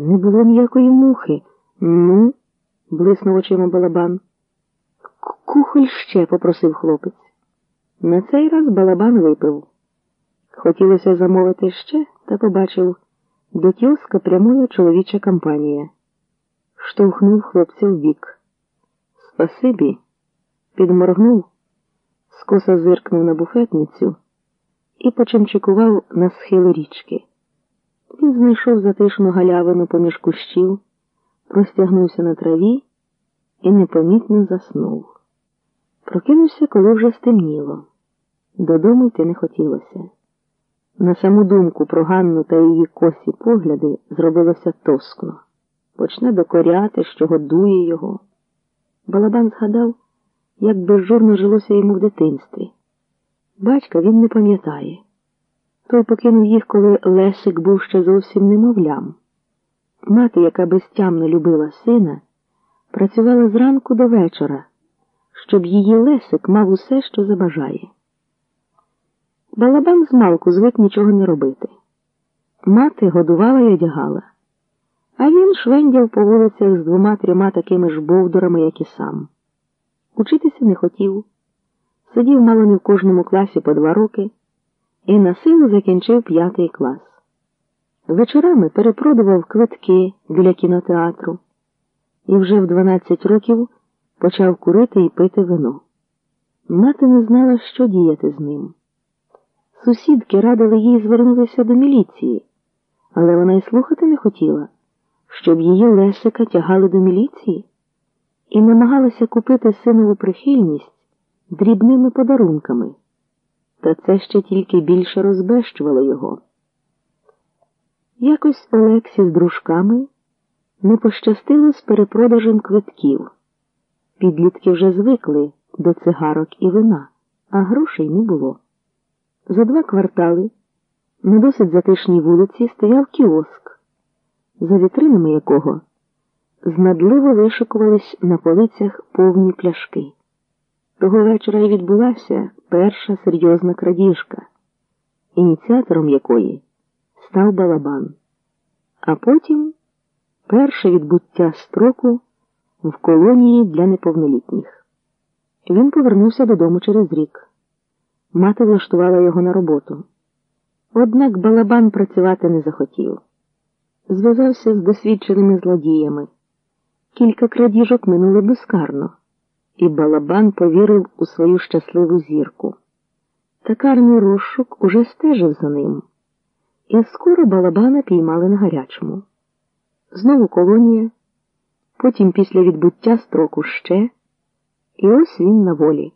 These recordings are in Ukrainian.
Не було ніякої мухи. Ну, блиснув очима балабан. «К- Кухоль ще, попросив хлопець. На цей раз балабан випив. Хотілося замовити ще, та побачив, до кіоска прямує чоловіча компанія. Штовхнув хлопця в бік. Спасибі, підморгнув, скоса зиркнув на буфетницю і почимчикував на схили річки. Знайшов затишну галявину поміж кущів, простягнувся на траві і непомітно заснув. Прокинувся, коли вже стемніло. Додому йти не хотілося. На саму думку про Ганну та її косі погляди зробилося тоскно. Почне докоряти, що годує його. Балабан згадав, як безжурно жилося йому в дитинстві. Батька він не пам'ятає. Той покинув їх, коли Лесик був ще зовсім немовлям. Мати, яка безтямно любила сина, працювала зранку до вечора, щоб її Лесик мав усе, що забажає. Балабан змалку звик нічого не робити. Мати годувала й одягала, а він швендяв по вулицях з двома трьома такими ж бовдурами, як і сам. Учитися не хотів, сидів мало не в кожному класі по два роки і на силу закінчив п'ятий клас. Вечорами перепродував квитки біля кінотеатру і вже в 12 років почав курити і пити вино. Мати не знала, що діяти з ним. Сусідки радили їй звернутися до міліції, але вона й слухати не хотіла, щоб її Лесика тягали до міліції і намагалася купити синову прихильність дрібними подарунками. Та це ще тільки більше розбещувало його. Якось Олексі з дружками не пощастило з перепродажем квитків. Підлітки вже звикли до цигарок і вина, а грошей не було. За два квартали на досить затишній вулиці стояв кіоск, за вітринами якого знадливо вишикувались на полицях повні пляшки. Того вечора й відбулася перша серйозна крадіжка, ініціатором якої став балабан, а потім перше відбуття строку в колонії для неповнолітніх. Він повернувся додому через рік. Мати влаштувала його на роботу. Однак балабан працювати не захотів. Зв'язався з досвідченими злодіями. Кілька крадіжок минули безкарно, і балабан повірив у свою щасливу зірку. Та карний розшук уже стежив за ним, і скоро балабана піймали на гарячому. Знову колонія, потім після відбуття строку ще, і ось він на волі.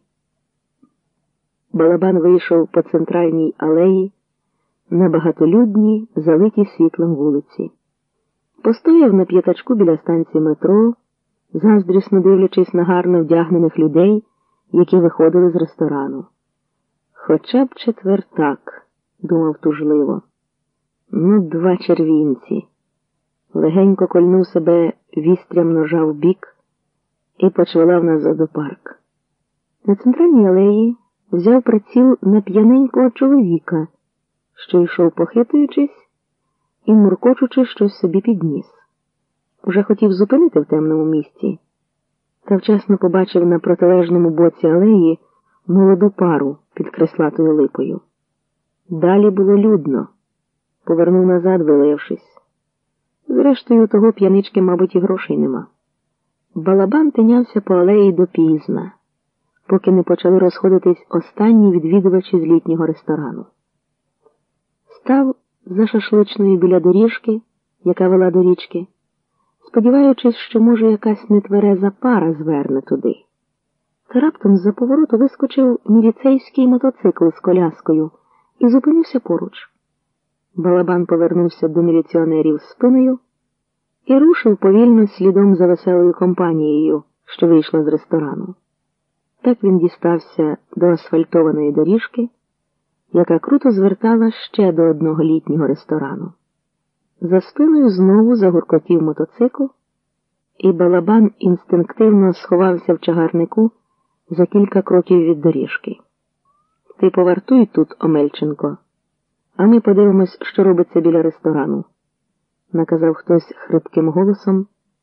Балабан вийшов по центральній алеї на багатолюдній, залитій світлом вулиці. Постояв на п'ятачку біля станції метро, заздрісно дивлячись на гарно вдягнених людей, які виходили з ресторану. Хоча б четвертак, думав тужливо. Ну, два червінці. Легенько кольнув себе вістрям ножа в бік і почвалав назад у парк. На центральній алеї взяв приціл на п'яненького чоловіка, що йшов похитуючись і муркочучи щось собі підніс. Уже хотів зупинити в темному місці, та вчасно побачив на протилежному боці алеї молоду пару під креслатою липою. Далі було людно, повернув назад, вилившись. Зрештою, того п'янички, мабуть, і грошей нема. Балабан тинявся по алеї допізна, поки не почали розходитись останні відвідувачі з літнього ресторану. Став за шашличною біля доріжки, яка вела до річки, сподіваючись, що, може, якась нетвереза пара зверне туди. Та раптом з-за повороту вискочив міліцейський мотоцикл з коляскою і зупинився поруч. Балабан повернувся до міліціонерів спиною і рушив повільно слідом за веселою компанією, що вийшла з ресторану. Так він дістався до асфальтованої доріжки, яка круто звертала ще до одного літнього ресторану. За спиною знову загуркотів мотоцикл, і балабан інстинктивно сховався в чагарнику за кілька кроків від доріжки. Ти повартуй тут, Омельченко, а ми подивимось, що робиться біля ресторану. наказав хтось хрипким голосом,